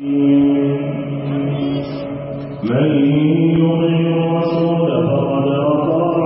من يطع الرسول فقد أطاع